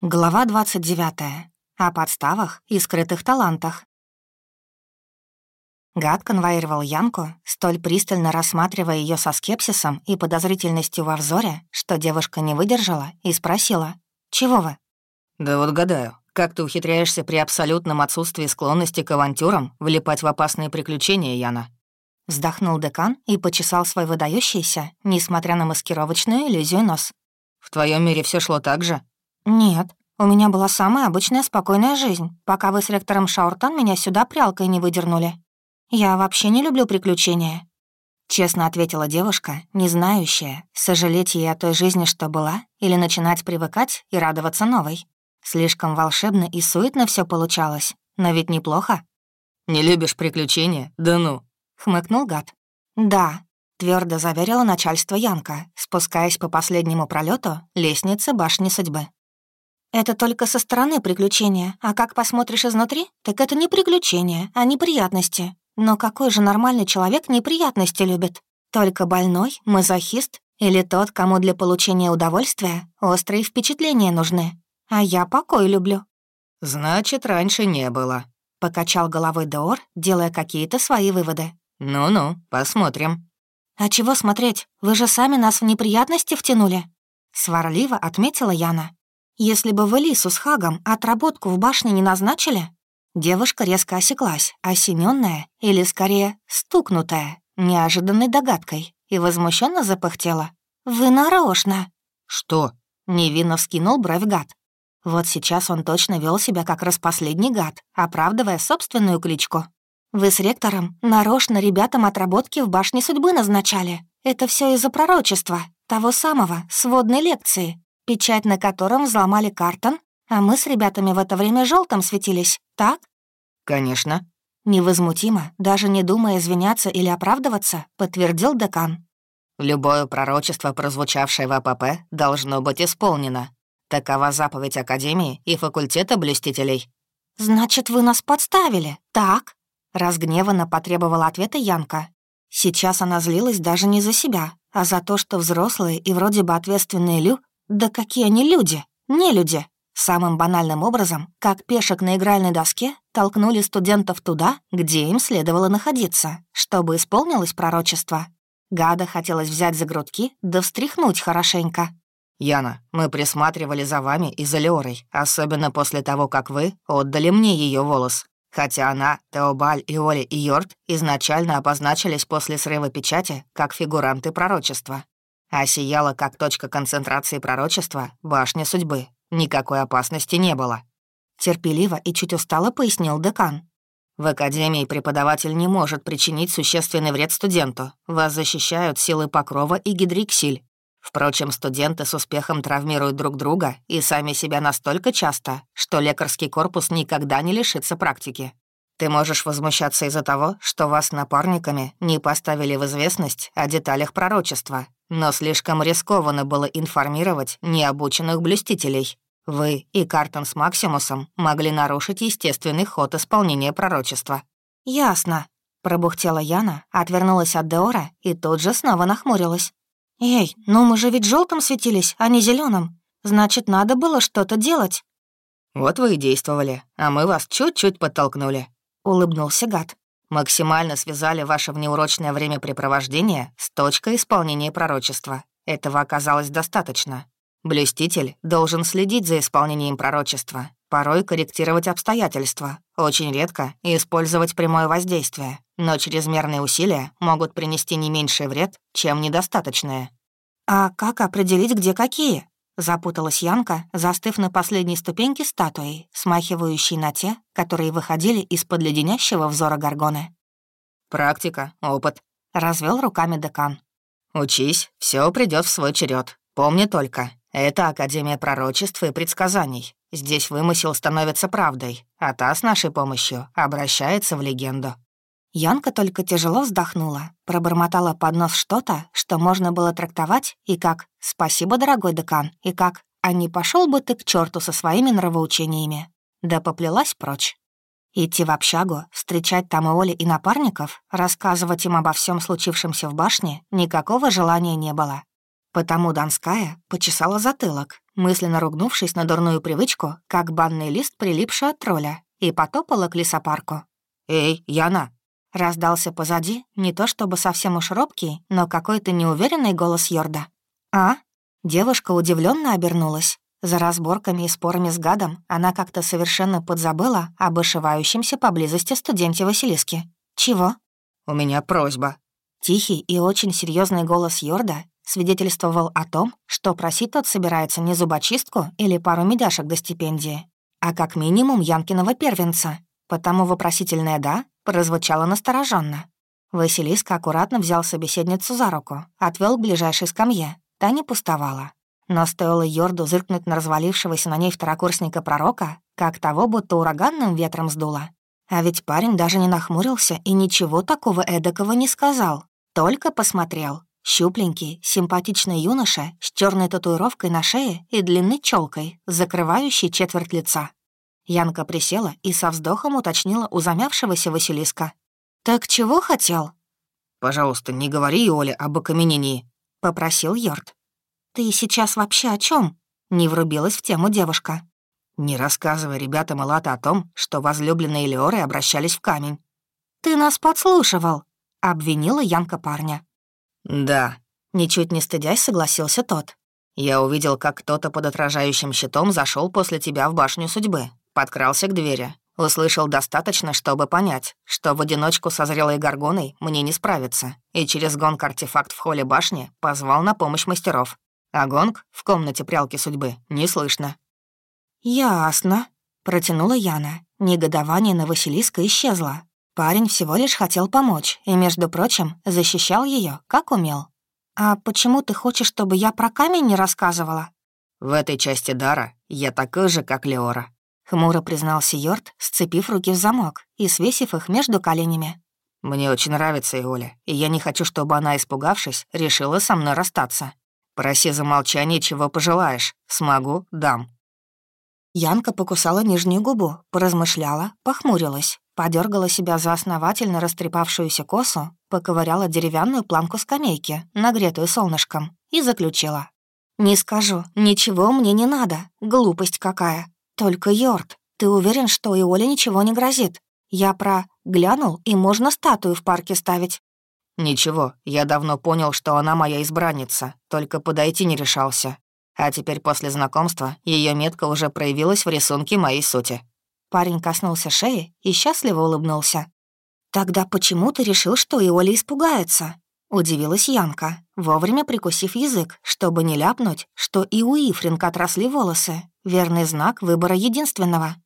Глава 29. О подставах и скрытых талантах. Гад конвоировал Янку, столь пристально рассматривая ее со скепсисом и подозрительностью во взоре, что девушка не выдержала и спросила, «Чего вы?» «Да вот гадаю, как ты ухитряешься при абсолютном отсутствии склонности к авантюрам влипать в опасные приключения, Яна?» Вздохнул декан и почесал свой выдающийся, несмотря на маскировочную иллюзию нос. «В твоем мире все шло так же?» «Нет, у меня была самая обычная спокойная жизнь, пока вы с ректором Шауртан меня сюда прялкой не выдернули. Я вообще не люблю приключения». Честно ответила девушка, не знающая, сожалеть ей о той жизни, что была, или начинать привыкать и радоваться новой. Слишком волшебно и суетно все получалось, но ведь неплохо. «Не любишь приключения? Да ну!» — хмыкнул гад. «Да», — твердо заверила начальство Янка, спускаясь по последнему пролету лестницы башни судьбы. Это только со стороны приключения, а как посмотришь изнутри, так это не приключения, а неприятности. Но какой же нормальный человек неприятности любит? Только больной, мазохист или тот, кому для получения удовольствия острые впечатления нужны. А я покой люблю. «Значит, раньше не было», — покачал головой Доор, делая какие-то свои выводы. «Ну-ну, посмотрим». «А чего смотреть? Вы же сами нас в неприятности втянули?» Сварливо отметила Яна. Если бы вы Лису с Хагом отработку в башне не назначили, девушка резко осеклась, осененная или, скорее, стукнутая неожиданной догадкой и возмущенно запыхтела. «Вы нарочно!» «Что?» — невинно вскинул бровь гад. Вот сейчас он точно вел себя как распоследний гад, оправдывая собственную кличку. «Вы с ректором нарочно ребятам отработки в башне судьбы назначали. Это все из-за пророчества, того самого, сводной лекции, печать на котором взломали картон, а мы с ребятами в это время желтым светились, так?» «Конечно». Невозмутимо, даже не думая извиняться или оправдываться, подтвердил декан. «Любое пророчество, прозвучавшее в АПП, должно быть исполнено. Такова заповедь Академии и факультета блюстителей». «Значит, вы нас подставили, так?» Разгневанно потребовала ответа Янка. Сейчас она злилась даже не за себя, а за то, что взрослые и вроде бы ответственные Лю да какие они люди, не люди. Самым банальным образом, как пешек на игральной доске, толкнули студентов туда, где им следовало находиться, чтобы исполнилось пророчество. Гада хотелось взять за грудки да встряхнуть хорошенько. «Яна, мы присматривали за вами и за Леорой, особенно после того, как вы отдали мне ее волос. Хотя она, Теобаль, Иоли и Йорд изначально обозначились после срыва печати как фигуранты пророчества а сияла как точка концентрации пророчества башня судьбы. Никакой опасности не было. Терпеливо и чуть устало пояснил декан. В академии преподаватель не может причинить существенный вред студенту. Вас защищают силы покрова и гидриксиль. Впрочем, студенты с успехом травмируют друг друга и сами себя настолько часто, что лекарский корпус никогда не лишится практики. Ты можешь возмущаться из-за того, что вас напарниками не поставили в известность о деталях пророчества, но слишком рискованно было информировать необученных блюстителей. Вы и Картон с Максимусом могли нарушить естественный ход исполнения пророчества». «Ясно», — пробухтела Яна, отвернулась от Деора и тут же снова нахмурилась. «Эй, ну мы же ведь желтым светились, а не зеленым. Значит, надо было что-то делать». «Вот вы и действовали, а мы вас чуть-чуть подтолкнули», — улыбнулся гад максимально связали ваше внеурочное времяпрепровождение с точкой исполнения пророчества. Этого оказалось достаточно. Блюститель должен следить за исполнением пророчества, порой корректировать обстоятельства, очень редко использовать прямое воздействие, но чрезмерные усилия могут принести не меньший вред, чем недостаточные. «А как определить, где какие?» Запуталась Янка, застыв на последней ступеньке статуей, смахивающей на те, которые выходили из-под леденящего взора Гаргоны. «Практика, опыт», — развел руками декан. «Учись, все придет в свой черед. Помни только, это Академия пророчеств и предсказаний. Здесь вымысел становится правдой, а та с нашей помощью обращается в легенду». Янка только тяжело вздохнула, пробормотала под нос что-то, что можно было трактовать и как «спасибо, дорогой декан», и как «а не пошел бы ты к черту со своими нравоучениями», да поплелась прочь. Идти в общагу, встречать там и Оли и напарников, рассказывать им обо всем случившемся в башне никакого желания не было. Потому Донская почесала затылок, мысленно ругнувшись на дурную привычку, как банный лист, прилипший от тролля, и потопала к лесопарку. «Эй, Яна!» Раздался позади, не то чтобы совсем уж робкий, но какой-то неуверенный голос Йорда. «А?» Девушка удивленно обернулась. За разборками и спорами с гадом она как-то совершенно подзабыла об ошивающемся поблизости студенте Василиске. «Чего?» «У меня просьба». Тихий и очень серьезный голос Йорда свидетельствовал о том, что просить тот собирается не зубочистку или пару медяшек до стипендии, а как минимум Янкиного первенца. Потому вопросительное «да» прозвучало настороженно. Василиска аккуратно взял собеседницу за руку, отвел к ближайшей скамье. Та не пустовала. Но стоило Йорду зыркнуть на развалившегося на ней второкурсника пророка, как того будто ураганным ветром сдуло. А ведь парень даже не нахмурился и ничего такого эдакого не сказал. Только посмотрел. Щупленький, симпатичный юноша с черной татуировкой на шее и длинной челкой, закрывающей четверть лица. Янка присела и со вздохом уточнила у замявшегося Василиска. «Так чего хотел?» «Пожалуйста, не говори Оле об окаменении», — попросил Йорд. «Ты сейчас вообще о чем? не врубилась в тему девушка. «Не рассказывай ребятам Элата о том, что возлюбленные Леоры обращались в камень». «Ты нас подслушивал», — обвинила Янка парня. «Да», — ничуть не стыдясь согласился тот. «Я увидел, как кто-то под отражающим щитом зашел после тебя в башню судьбы, подкрался к двери, услышал достаточно, чтобы понять, что в одиночку со зрелой горгоной мне не справиться, и через гонг-артефакт в холле башни позвал на помощь мастеров. А гонг в комнате прялки судьбы не слышно». «Ясно», — протянула Яна. Негодование на Василиска исчезло. Парень всего лишь хотел помочь и, между прочим, защищал ее, как умел. «А почему ты хочешь, чтобы я про камень не рассказывала?» «В этой части дара я такой же, как Леора», — хмуро признался Йорд, сцепив руки в замок и свесив их между коленями. «Мне очень нравится Иоля, и я не хочу, чтобы она, испугавшись, решила со мной расстаться. Проси за молчание, чего пожелаешь. Смогу — дам». Янка покусала нижнюю губу, поразмышляла, похмурилась. Подергала себя за основательно растрепавшуюся косу, поковыряла деревянную планку скамейки, нагретую солнышком, и заключила. «Не скажу, ничего мне не надо, глупость какая. Только, Йорд, ты уверен, что и Оле ничего не грозит? Я про глянул, и можно статую в парке ставить». «Ничего, я давно понял, что она моя избранница, только подойти не решался. А теперь после знакомства ее метка уже проявилась в рисунке моей сути». Парень коснулся шеи и счастливо улыбнулся. «Тогда почему ты решил, что и Оля испугается?» Удивилась Янка, вовремя прикусив язык, чтобы не ляпнуть, что и у Ифринг отросли волосы. Верный знак выбора единственного.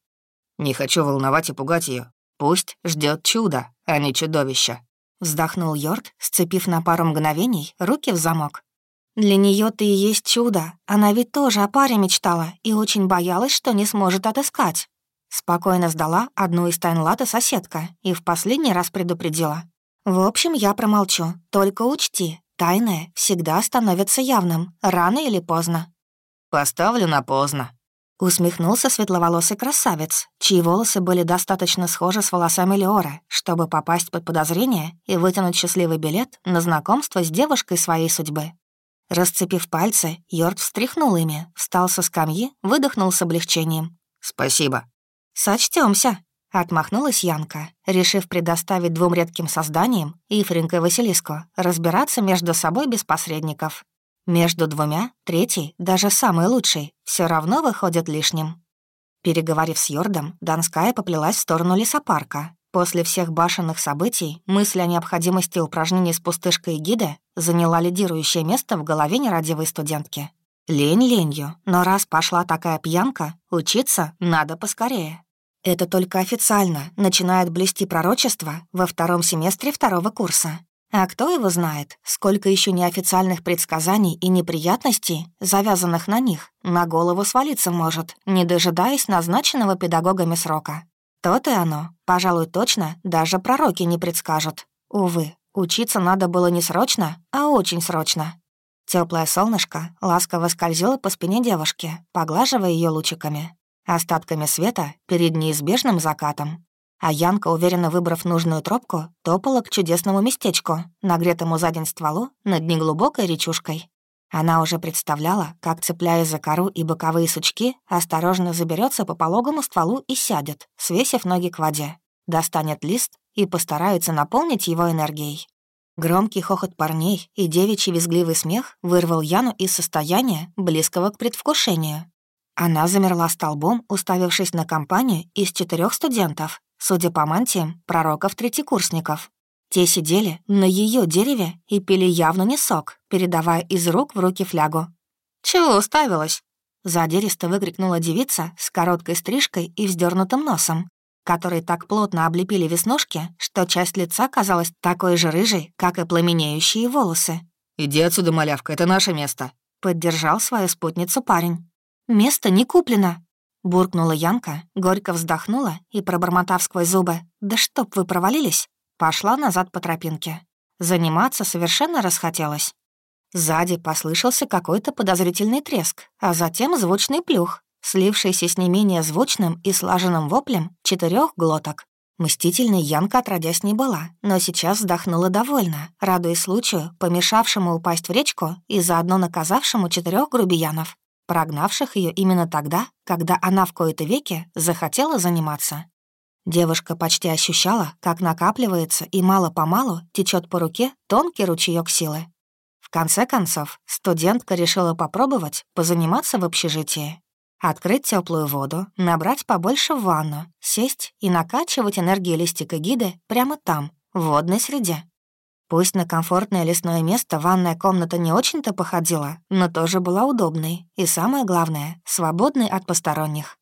«Не хочу волновать и пугать ее. Пусть ждет чудо, а не чудовище», — вздохнул Йорд, сцепив на пару мгновений руки в замок. «Для нее ты и есть чудо. Она ведь тоже о паре мечтала и очень боялась, что не сможет отыскать. Спокойно сдала одну из тайн лата соседка и в последний раз предупредила. «В общем, я промолчу. Только учти, тайное всегда становится явным, рано или поздно». «Поставлю на поздно», — усмехнулся светловолосый красавец, чьи волосы были достаточно схожи с волосами Леора, чтобы попасть под подозрение и вытянуть счастливый билет на знакомство с девушкой своей судьбы. Расцепив пальцы, Йорд встряхнул ими, встал со скамьи, выдохнул с облегчением. «Спасибо». Сочтёмся, отмахнулась Янка, решив предоставить двум редким созданиям, Ифринг и Василиску, разбираться между собой без посредников. Между двумя, третий, даже самый лучший, все равно выходит лишним. Переговорив с Йордом, Донская поплелась в сторону лесопарка. После всех башенных событий мысль о необходимости упражнений с пустышкой гида заняла лидирующее место в голове нерадивой студентки. Лень ленью, но раз пошла такая пьянка, учиться надо поскорее. Это только официально начинает блести пророчество во втором семестре второго курса. А кто его знает, сколько еще неофициальных предсказаний и неприятностей, завязанных на них, на голову свалиться может, не дожидаясь назначенного педагогами срока. То-то и оно, пожалуй, точно даже пророки не предскажут. Увы, учиться надо было не срочно, а очень срочно. Теплое солнышко ласково скользило по спине девушки, поглаживая ее лучиками, остатками света перед неизбежным закатом. А Янка, уверенно выбрав нужную тропку, топала к чудесному местечку, нагретому за день стволу над неглубокой речушкой. Она уже представляла, как, цепляясь за кору и боковые сучки, осторожно заберется по пологому стволу и сядет, свесив ноги к воде, достанет лист и постарается наполнить его энергией. Громкий хохот парней и девичий визгливый смех вырвал Яну из состояния, близкого к предвкушению. Она замерла столбом, уставившись на компанию из четырех студентов, судя по мантиям, пророков-третьекурсников. Те сидели на ее дереве и пили явно не сок, передавая из рук в руки флягу. «Чего уставилась?» Задиристо выкрикнула девица с короткой стрижкой и вздернутым носом, которые так плотно облепили веснушки, что часть лица казалась такой же рыжей, как и пламенеющие волосы. «Иди отсюда, малявка, это наше место», — поддержал свою спутницу парень. «Место не куплено», — буркнула Янка, горько вздохнула и, пробормотав сквозь зубы, «Да чтоб вы провалились!» пошла назад по тропинке. Заниматься совершенно расхотелось. Сзади послышался какой-то подозрительный треск, а затем звучный плюх, слившийся с не менее звучным и слаженным воплем четырех глоток. Мстительной Янка отродясь не была, но сейчас вздохнула довольно, радуясь случаю, помешавшему упасть в речку и заодно наказавшему четырех грубиянов, прогнавших ее именно тогда, когда она в кои-то веки захотела заниматься. Девушка почти ощущала, как накапливается и мало-помалу течет по руке тонкий ручеек силы. В конце концов, студентка решила попробовать позаниматься в общежитии. Открыть теплую воду, набрать побольше в ванну, сесть и накачивать энергиелистика гиды прямо там, в водной среде. Пусть на комфортное лесное место ванная комната не очень-то походила, но тоже была удобной и, самое главное, свободной от посторонних.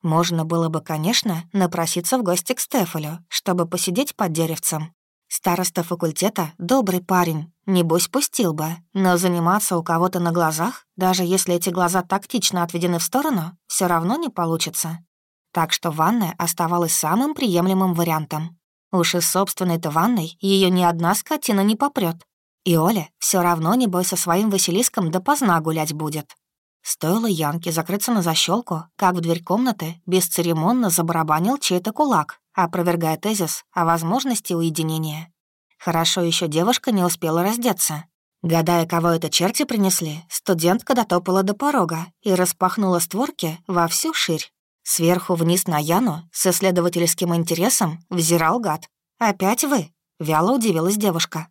Можно было бы, конечно, напроситься в гости к Стефалю, чтобы посидеть под деревцем. Староста факультета — добрый парень, небось пустил бы, но заниматься у кого-то на глазах, даже если эти глаза тактично отведены в сторону, все равно не получится. Так что ванная оставалась самым приемлемым вариантом. Уж из собственной-то ванной ее ни одна скотина не попрет. И Оля все равно, небось, со своим Василиском допоздна гулять будет. Стоило Янке закрыться на защелку, как в дверь комнаты бесцеремонно забарабанил чей-то кулак, опровергая тезис о возможности уединения. Хорошо еще девушка не успела раздеться. Гадая, кого это черти принесли, студентка дотопала до порога и распахнула створки во всю ширь. Сверху вниз на Яну с исследовательским интересом взирал гад. «Опять вы?» — вяло удивилась девушка.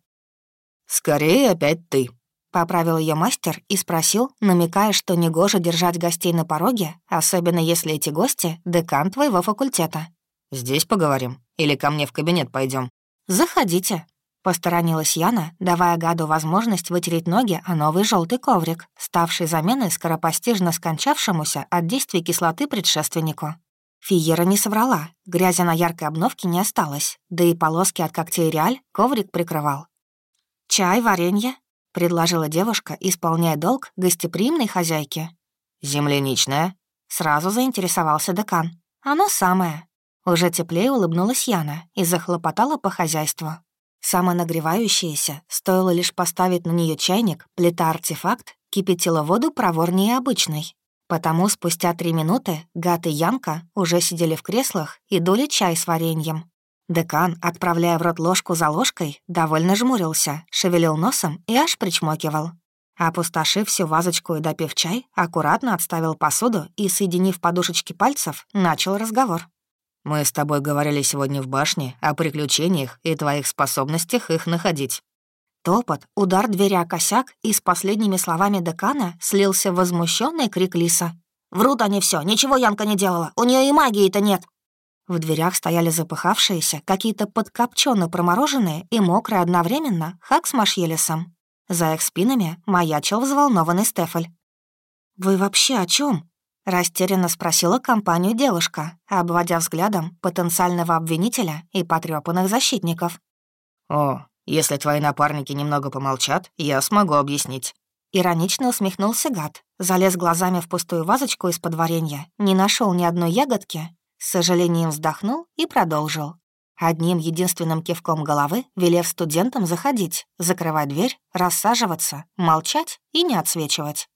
«Скорее опять ты», Поправил ее мастер и спросил, намекая, что негоже держать гостей на пороге, особенно если эти гости — декан твоего факультета. «Здесь поговорим? Или ко мне в кабинет пойдем? «Заходите», — посторонилась Яна, давая гаду возможность вытереть ноги о новый желтый коврик, ставший заменой скоропостижно скончавшемуся от действия кислоты предшественнику. Фиера не соврала, грязи на яркой обновке не осталось, да и полоски от когтей реаль коврик прикрывал. «Чай, варенье?» предложила девушка, исполняя долг гостеприимной хозяйки. «Земляничная?» — сразу заинтересовался декан. «Оно самое». Уже теплее улыбнулась Яна и захлопотала по хозяйству. Самонагревающаяся, стоило лишь поставить на нее чайник, плита-артефакт кипятила воду проворнее обычной. Потому спустя три минуты Гат и Янка уже сидели в креслах и дули чай с вареньем. Декан, отправляя в рот ложку за ложкой, довольно жмурился, шевелил носом и аж причмокивал. Опустошив всю вазочку и допив чай, аккуратно отставил посуду и, соединив подушечки пальцев, начал разговор. «Мы с тобой говорили сегодня в башне о приключениях и твоих способностях их находить». Топот, удар двери о косяк и с последними словами декана слился возмущенный крик Лиса. «Врут они все, ничего Янка не делала, у нее и магии-то нет!» В дверях стояли запыхавшиеся, какие-то подкопчёно промороженные и мокрые одновременно, Хак с Машелесом. За их спинами маячил взволнованный Стефаль. «Вы вообще о чем? Растерянно спросила компанию девушка, обводя взглядом потенциального обвинителя и потрёпанных защитников. «О, если твои напарники немного помолчат, я смогу объяснить». Иронично усмехнулся гад, залез глазами в пустую вазочку из-под варенья, не нашел ни одной ягодки с сожалением вздохнул и продолжил. Одним единственным кивком головы, велев студентам заходить, закрывать дверь, рассаживаться, молчать и не отсвечивать.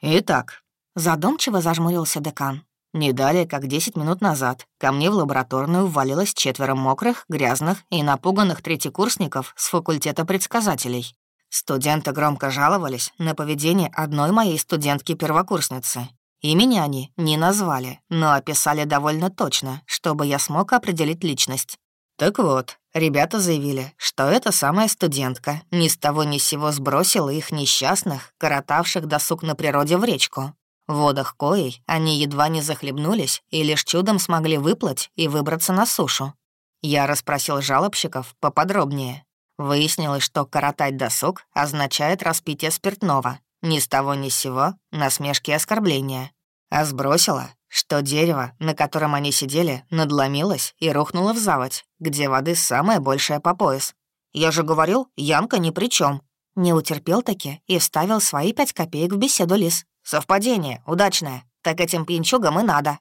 «Итак», — задумчиво зажмурился декан. «Не далее, как десять минут назад, ко мне в лабораторную ввалилось четверо мокрых, грязных и напуганных третьекурсников с факультета предсказателей. Студенты громко жаловались на поведение одной моей студентки-первокурсницы. Имени они не назвали, но описали довольно точно, чтобы я смог определить личность. Так вот, ребята заявили, что эта самая студентка ни с того ни с сего сбросила их несчастных, коротавших досуг на природе в речку. В водах коей они едва не захлебнулись и лишь чудом смогли выплыть и выбраться на сушу. Я расспросил жалобщиков поподробнее. Выяснилось, что коротать досуг означает распитие спиртного. Ни с того ни с сего, насмешки и оскорбления. А сбросила, что дерево, на котором они сидели, надломилось и рухнуло в заводь, где воды самая большая по пояс. «Я же говорил, Янка ни при чем. Не утерпел таки и вставил свои пять копеек в беседу Лис. «Совпадение, удачное. Так этим пьянчугам и надо».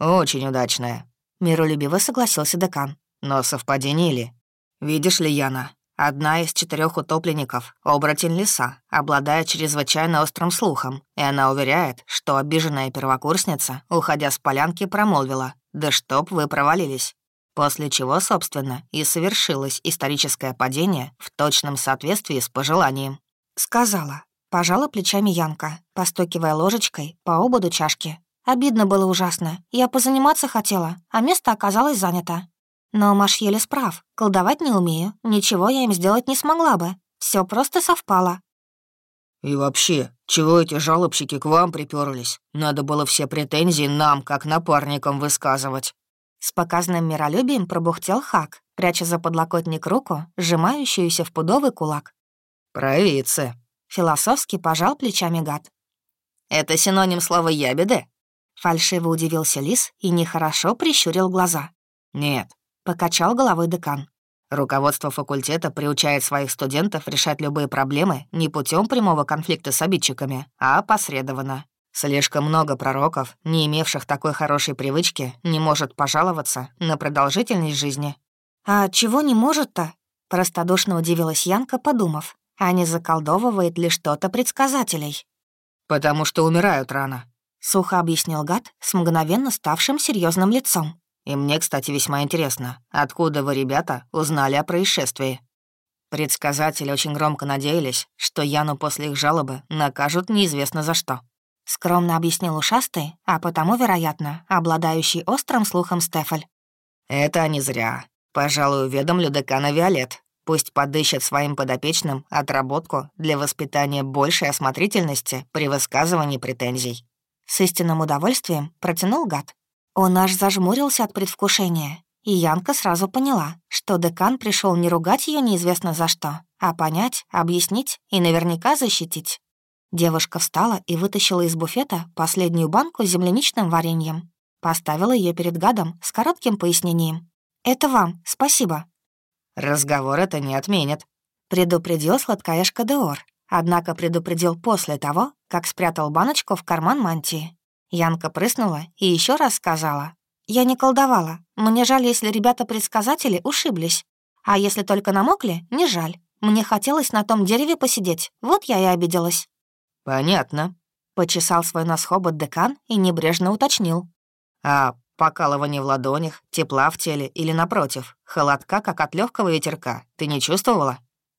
«Очень удачное», — миролюбиво согласился декан. «Но совпадение ли? Видишь ли, Яна, одна из четырех утопленников — оборотень лиса, обладая чрезвычайно острым слухом, и она уверяет, что обиженная первокурсница, уходя с полянки, промолвила «Да чтоб вы провалились». После чего, собственно, и совершилось историческое падение в точном соответствии с пожеланием. Сказала, Пожала плечами Янка, постукивая ложечкой по ободу чашки. Обидно было ужасно. Я позаниматься хотела, а место оказалось занято. Но Машьеле справ. Колдовать не умею. Ничего я им сделать не смогла бы. Все просто совпало. «И вообще, чего эти жалобщики к вам приперлись? Надо было все претензии нам, как напарникам, высказывать». С показанным миролюбием пробухтел Хак, пряча за подлокотник руку, сжимающуюся в пудовый кулак. «Провидцы», Философски пожал плечами гад. «Это синоним слова «ябеды»?» Фальшиво удивился Лис и нехорошо прищурил глаза. «Нет», — покачал головой декан. Руководство факультета приучает своих студентов решать любые проблемы не путем прямого конфликта с обидчиками, а опосредованно. Слишком много пророков, не имевших такой хорошей привычки, не может пожаловаться на продолжительность жизни. «А чего не может-то?» — простодушно удивилась Янка, подумав а не заколдовывает ли что-то предсказателей. «Потому что умирают рано», — сухо объяснил гад с мгновенно ставшим серьезным лицом. «И мне, кстати, весьма интересно, откуда вы, ребята, узнали о происшествии?» Предсказатели очень громко надеялись, что Яну после их жалобы накажут неизвестно за что. Скромно объяснил ушастый, а потому, вероятно, обладающий острым слухом Стефаль. «Это не зря. Пожалуй, уведомлю декана Виолет, Пусть подыщет своим подопечным отработку для воспитания большей осмотрительности при высказывании претензий. С истинным удовольствием протянул гад. Он аж зажмурился от предвкушения, и Янка сразу поняла, что декан пришел не ругать ее неизвестно за что, а понять, объяснить и наверняка защитить. Девушка встала и вытащила из буфета последнюю банку с земляничным вареньем. Поставила ее перед гадом с коротким пояснением. «Это вам, спасибо. «Разговор это не отменит», — предупредил сладкоежка Деор, однако предупредил после того, как спрятал баночку в карман мантии. Янка прыснула и еще раз сказала. «Я не колдовала. Мне жаль, если ребята-предсказатели ушиблись. А если только намокли, не жаль. Мне хотелось на том дереве посидеть, вот я и обиделась». «Понятно», — почесал свой нос хобот декан и небрежно уточнил. «А Покалывание в ладонях, тепла в теле или, напротив, холодка, как от легкого ветерка. Ты не чувствовала?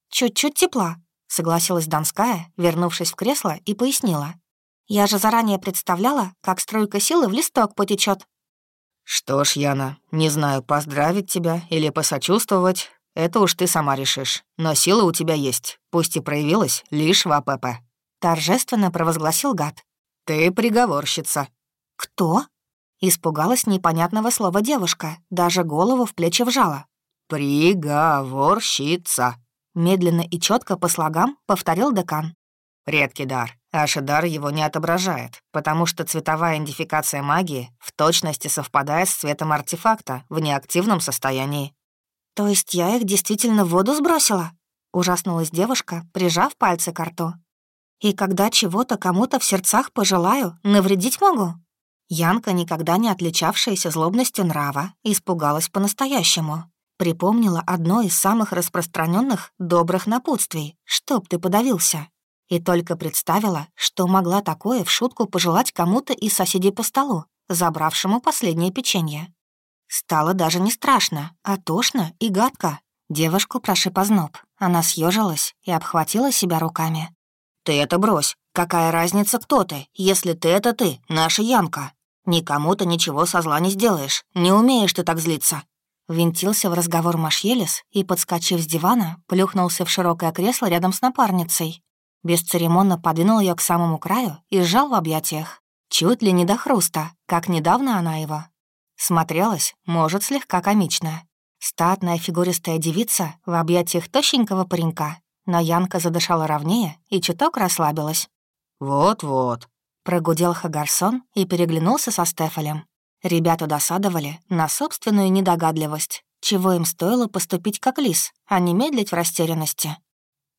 «Чуть-чуть тепла», — согласилась Донская, вернувшись в кресло, и пояснила. «Я же заранее представляла, как струйка силы в листок потечет. «Что ж, Яна, не знаю, поздравить тебя или посочувствовать, это уж ты сама решишь. Но сила у тебя есть, пусть и проявилась лишь в АПП». Торжественно провозгласил гад. «Ты приговорщица». «Кто?» Испугалась непонятного слова девушка, даже голову в плечи вжала. «Приговорщица», — медленно и четко по слогам повторил декан. «Редкий дар. Аш дар его не отображает, потому что цветовая идентификация магии в точности совпадает с цветом артефакта в неактивном состоянии». «То есть я их действительно в воду сбросила?» — ужаснулась девушка, прижав пальцы к рту. «И когда чего-то кому-то в сердцах пожелаю, навредить могу?» Янка, никогда не отличавшаяся злобностью нрава, испугалась по-настоящему. Припомнила одно из самых распространенных добрых напутствий «Чтоб ты подавился». И только представила, что могла такое в шутку пожелать кому-то из соседей по столу, забравшему последнее печенье. Стало даже не страшно, а тошно и гадко. Девушку прошиб озноб. Она съежилась и обхватила себя руками. «Ты это брось. Какая разница, кто ты, если ты — это ты, наша Янка? Никому ты ничего со зла не сделаешь. Не умеешь ты так злиться». Винтился в разговор Машелис и, подскочив с дивана, плюхнулся в широкое кресло рядом с напарницей. Бесцеремонно подвинул ее к самому краю и сжал в объятиях. Чуть ли не до хруста, как недавно она его. Смотрелась, может, слегка комично. Статная фигуристая девица в объятиях тощенького паренька, но Янка задышала ровнее и чуток расслабилась. «Вот-вот», — прогудел Хагарсон и переглянулся со Стефалем. Ребята досадовали на собственную недогадливость, чего им стоило поступить как лис, а не медлить в растерянности.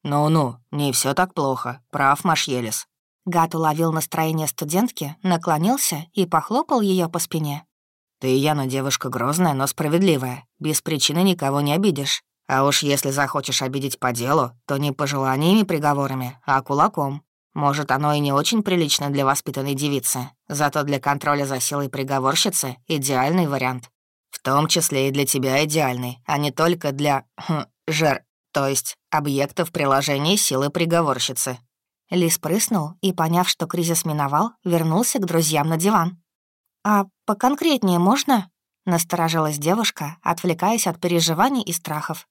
«Ну-ну, не все так плохо, прав Машелес». Гат уловил настроение студентки, наклонился и похлопал ее по спине. «Ты, Яна, девушка грозная, но справедливая. Без причины никого не обидишь. А уж если захочешь обидеть по делу, то не пожеланиями приговорами, а кулаком. Может, оно и не очень прилично для воспитанной девицы, зато для контроля за силой приговорщицы — идеальный вариант. В том числе и для тебя идеальный, а не только для хм, жер, то есть объектов приложения силы приговорщицы. Лис прыснул и, поняв, что кризис миновал, вернулся к друзьям на диван. «А поконкретнее можно?» — насторожилась девушка, отвлекаясь от переживаний и страхов.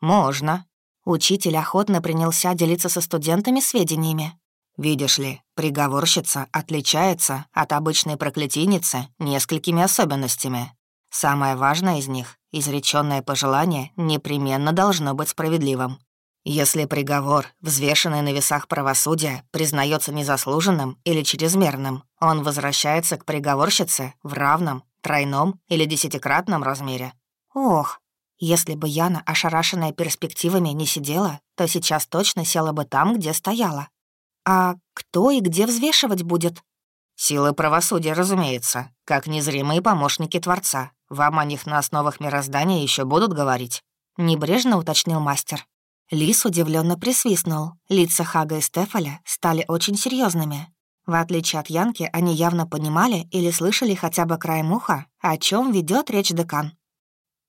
«Можно». Учитель охотно принялся делиться со студентами сведениями. Видишь ли, приговорщица отличается от обычной проклятийницы несколькими особенностями. Самое важное из них — изречённое пожелание непременно должно быть справедливым. Если приговор, взвешенный на весах правосудия, признается незаслуженным или чрезмерным, он возвращается к приговорщице в равном, тройном или десятикратном размере. Ох, если бы Яна, ошарашенная перспективами, не сидела, то сейчас точно села бы там, где стояла. «А кто и где взвешивать будет?» «Силы правосудия, разумеется, как незримые помощники Творца. Вам о них на основах мироздания еще будут говорить?» Небрежно уточнил мастер. Лис удивленно присвистнул. Лица Хага и Стефаля стали очень серьезными. В отличие от Янки, они явно понимали или слышали хотя бы краем уха, о чем ведет речь декан.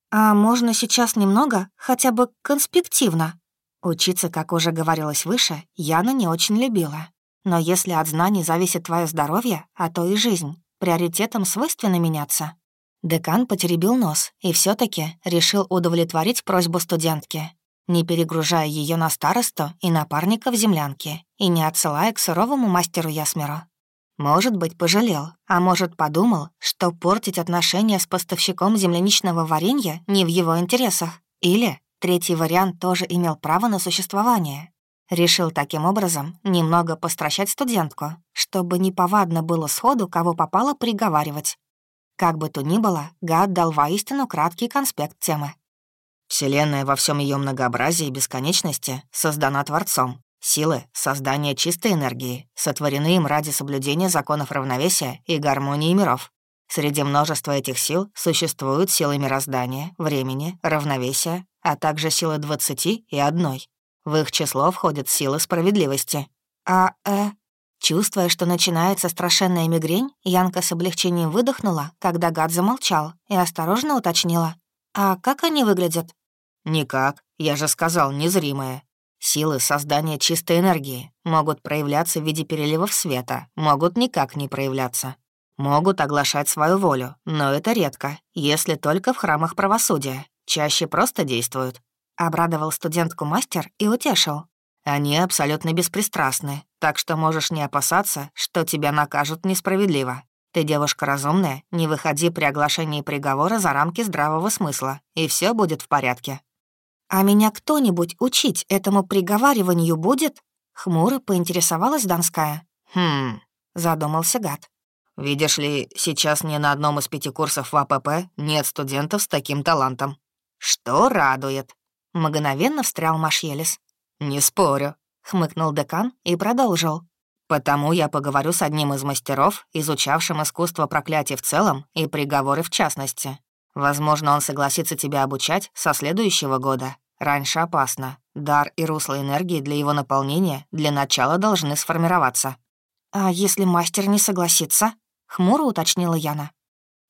«А можно сейчас немного, хотя бы конспективно?» Учиться, как уже говорилось выше, Яна не очень любила. Но если от знаний зависит твое здоровье, а то и жизнь, приоритетом свойственно меняться. Декан потеребил нос и все таки решил удовлетворить просьбу студентки, не перегружая ее на старосту и напарника в землянке и не отсылая к суровому мастеру Ясмеру. Может быть, пожалел, а может, подумал, что портить отношения с поставщиком земляничного варенья не в его интересах. Или Третий вариант тоже имел право на существование. Решил таким образом немного постращать студентку, чтобы неповадно было сходу, кого попало, приговаривать. Как бы то ни было, Гад дал воистину краткий конспект темы. Вселенная во всем ее многообразии и бесконечности создана Творцом. Силы создания чистой энергии сотворены им ради соблюдения законов равновесия и гармонии миров. Среди множества этих сил существуют силы мироздания, времени, равновесия, а также силы двадцати и одной. В их число входят силы справедливости. А, э... Чувствуя, что начинается страшенная мигрень, Янка с облегчением выдохнула, когда гад замолчал, и осторожно уточнила. «А как они выглядят?» «Никак. Я же сказал, незримые. Силы создания чистой энергии могут проявляться в виде переливов света, могут никак не проявляться. Могут оглашать свою волю, но это редко, если только в храмах правосудия. Чаще просто действуют. Обрадовал студентку мастер и утешил. Они абсолютно беспристрастны, так что можешь не опасаться, что тебя накажут несправедливо. Ты девушка разумная, не выходи при оглашении приговора за рамки здравого смысла, и все будет в порядке. «А меня кто-нибудь учить этому приговариванию будет?» Хмуро поинтересовалась Донская. «Хм...» — задумался гад. «Видишь ли, сейчас ни на одном из пяти курсов в АПП нет студентов с таким талантом. «Что радует?» — мгновенно встрял Машелес. «Не спорю», — хмыкнул декан и продолжил. «Потому я поговорю с одним из мастеров, изучавшим искусство проклятий в целом и приговоры в частности. Возможно, он согласится тебя обучать со следующего года. Раньше опасно. Дар и русло энергии для его наполнения для начала должны сформироваться». «А если мастер не согласится?» — хмуро уточнила Яна.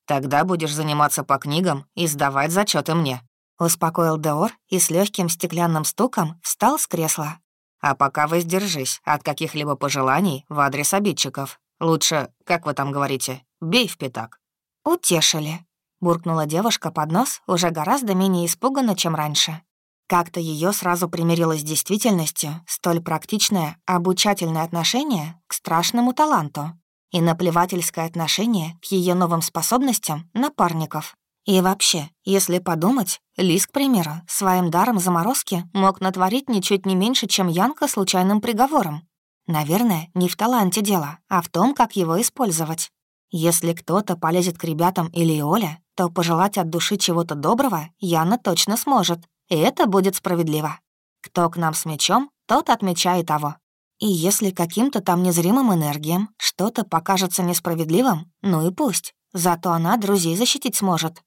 «Тогда будешь заниматься по книгам и сдавать зачеты мне», Успокоил Деор и с легким стеклянным стуком встал с кресла. «А пока воздержись от каких-либо пожеланий в адрес обидчиков. Лучше, как вы там говорите, бей в пятак». «Утешили», — буркнула девушка под нос, уже гораздо менее испуганно, чем раньше. Как-то ее сразу примирилось с действительностью столь практичное обучательное отношение к страшному таланту и наплевательское отношение к ее новым способностям напарников. И вообще, если подумать, Лис, к примеру, своим даром заморозки мог натворить ничуть не меньше, чем Янка случайным приговором. Наверное, не в таланте дело, а в том, как его использовать. Если кто-то полезет к ребятам или Оля, то пожелать от души чего-то доброго Яна точно сможет, и это будет справедливо. Кто к нам с мечом, тот отмечает того. И если каким-то там незримым энергиям что-то покажется несправедливым, ну и пусть. Зато она друзей защитить сможет.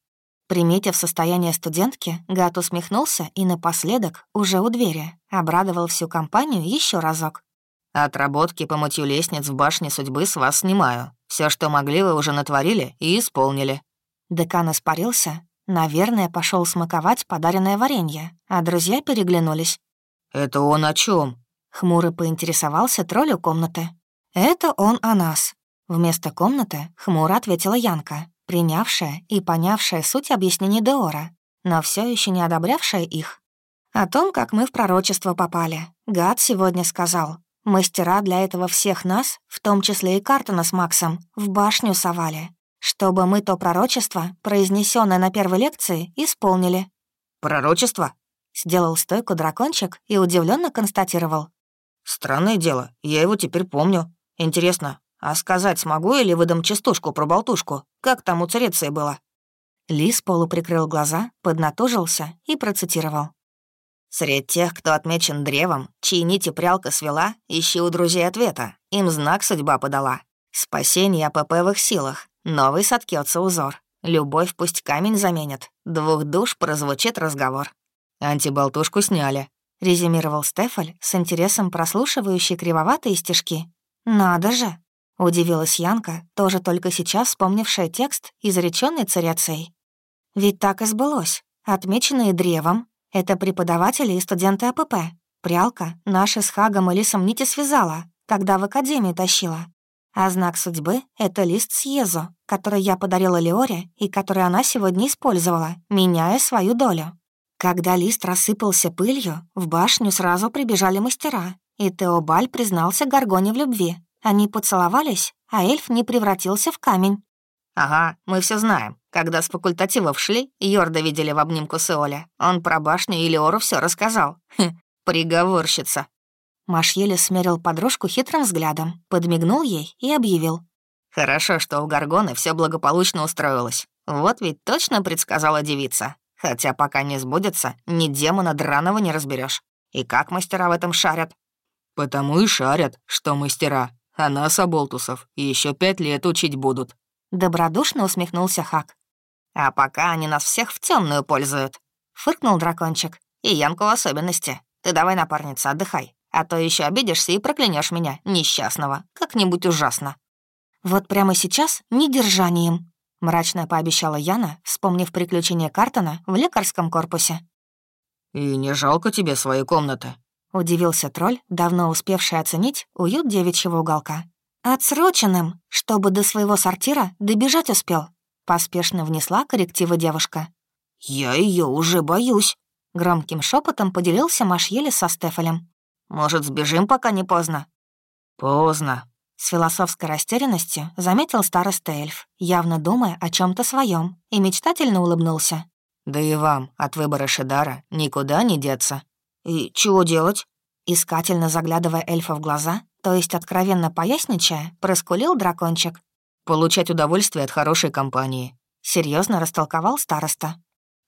Приметив состояние студентки, Гат усмехнулся и напоследок, уже у двери, обрадовал всю компанию еще разок. «Отработки по мытью лестниц в башне судьбы с вас снимаю. Все, что могли, вы уже натворили и исполнили». Декан испарился. Наверное, пошел смаковать подаренное варенье, а друзья переглянулись. «Это он о чем? Хмуро поинтересовался тролль у комнаты. «Это он о нас». Вместо комнаты хмуро ответила Янка, принявшая и понявшая суть объяснений Деора, но все еще не одобрявшая их. О том, как мы в пророчество попали. Гад сегодня сказал. Мастера для этого всех нас, в том числе и Картона с Максом, в башню совали, чтобы мы то пророчество, произнесенное на первой лекции, исполнили. «Пророчество?» — сделал стойку дракончик и удивленно констатировал. «Странное дело, я его теперь помню. Интересно, а сказать смогу или выдам частушку про болтушку? Как там у Цареции было?» Лис полуприкрыл глаза, поднатужился и процитировал. «Средь тех, кто отмечен древом, чьи нити прялка свела, ищи у друзей ответа. Им знак судьба подала. Спасение АПП в их силах. Новый соткется узор. Любовь пусть камень заменит. Двух душ прозвучит разговор. Антиболтушку сняли. — резюмировал Стефаль, с интересом прослушивающий кривоватые стишки. «Надо же!» — удивилась Янка, тоже только сейчас вспомнившая текст, изреченный царицей. «Ведь так и сбылось. Отмеченные древом — это преподаватели и студенты АПП. Прялка наши с Хагом и Лисом нити связала, когда в академию тащила. А знак судьбы — это лист съезу, который я подарила Леоре и который она сегодня использовала, меняя свою долю. Когда лист рассыпался пылью, в башню сразу прибежали мастера, и Теобаль признался Гаргоне в любви. Они поцеловались, а эльф не превратился в камень. «Ага, мы все знаем. Когда с факультативов шли, Йорда видели в обнимку с Иоля. Он про башню и Леору все рассказал. Хм, приговорщица». Маш еле смерил подружку хитрым взглядом, подмигнул ей и объявил. «Хорошо, что у Гаргоны все благополучно устроилось. Вот ведь точно предсказала девица. Хотя пока не сбудется, ни демона драного не разберешь. И как мастера в этом шарят? Потому и шарят, что мастера. А нас, оболтусов, еще пять лет учить будут. Добродушно усмехнулся Хак. А пока они нас всех в темную пользуют. Фыркнул дракончик. И Янку в особенности. Ты давай, напарница, отдыхай. А то еще обидишься и проклянешь меня, несчастного, как-нибудь ужасно. Вот прямо сейчас недержанием, — мрачно пообещала Яна, вспомнив приключения Картона в лекарском корпусе. «И не жалко тебе своей комнаты?» — удивился тролль, давно успевший оценить уют девичьего уголка. «Отсроченным, чтобы до своего сортира добежать успел», — поспешно внесла коррективы девушка. «Я ее уже боюсь», — громким шепотом поделился Машьели со Стефалем. «Может, сбежим, пока не поздно?» «Поздно», с философской растерянностью заметил староста эльф, явно думая о чем то своем, и мечтательно улыбнулся. «Да и вам от выбора Шидара никуда не деться». «И чего делать?» Искательно заглядывая эльфа в глаза, то есть откровенно поясничая, проскулил дракончик. «Получать удовольствие от хорошей компании», — серьезно растолковал староста.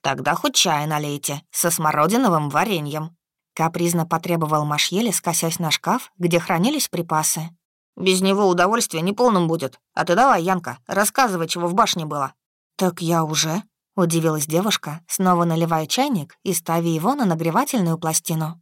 «Тогда хоть чай налейте, со смородиновым вареньем», — капризно потребовал Машьели, скосясь на шкаф, где хранились припасы, без него удовольствие неполным будет. А ты давай, Янка, рассказывай, чего в башне было». «Так я уже», — удивилась девушка, снова наливая чайник и ставя его на нагревательную пластину.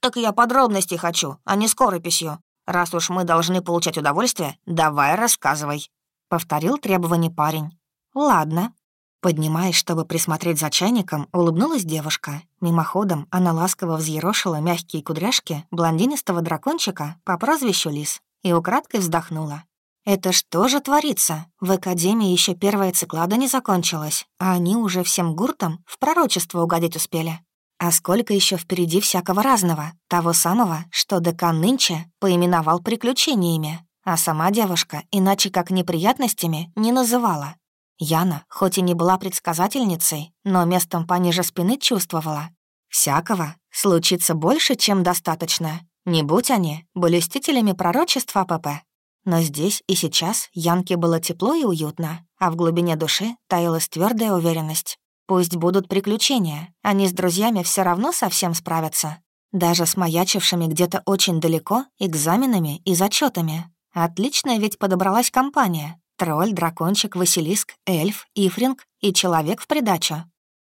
«Так я подробностей хочу, а не скорописью. Раз уж мы должны получать удовольствие, давай рассказывай», — повторил требование парень. «Ладно». Поднимаясь, чтобы присмотреть за чайником, улыбнулась девушка. Мимоходом она ласково взъерошила мягкие кудряшки блондинистого дракончика по прозвищу Лис и украдкой вздохнула. «Это что же творится? В академии еще первая циклада не закончилась, а они уже всем гуртом в пророчество угодить успели. А сколько еще впереди всякого разного, того самого, что декан нынче поименовал приключениями, а сама девушка иначе как неприятностями не называла. Яна, хоть и не была предсказательницей, но местом пониже спины чувствовала. Всякого случится больше, чем достаточно. Не будь они блюстителями пророчества АПП. Но здесь и сейчас Янке было тепло и уютно, а в глубине души таилась твердая уверенность. Пусть будут приключения, они с друзьями все равно совсем справятся. Даже с маячившими где-то очень далеко экзаменами и зачетами. Отличная ведь подобралась компания. Тролль, дракончик, Василиск, эльф, Ифринг и человек в придачу.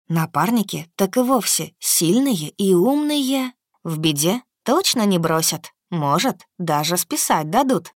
Напарники так и вовсе сильные и умные. В беде точно не бросят. Может, даже списать дадут.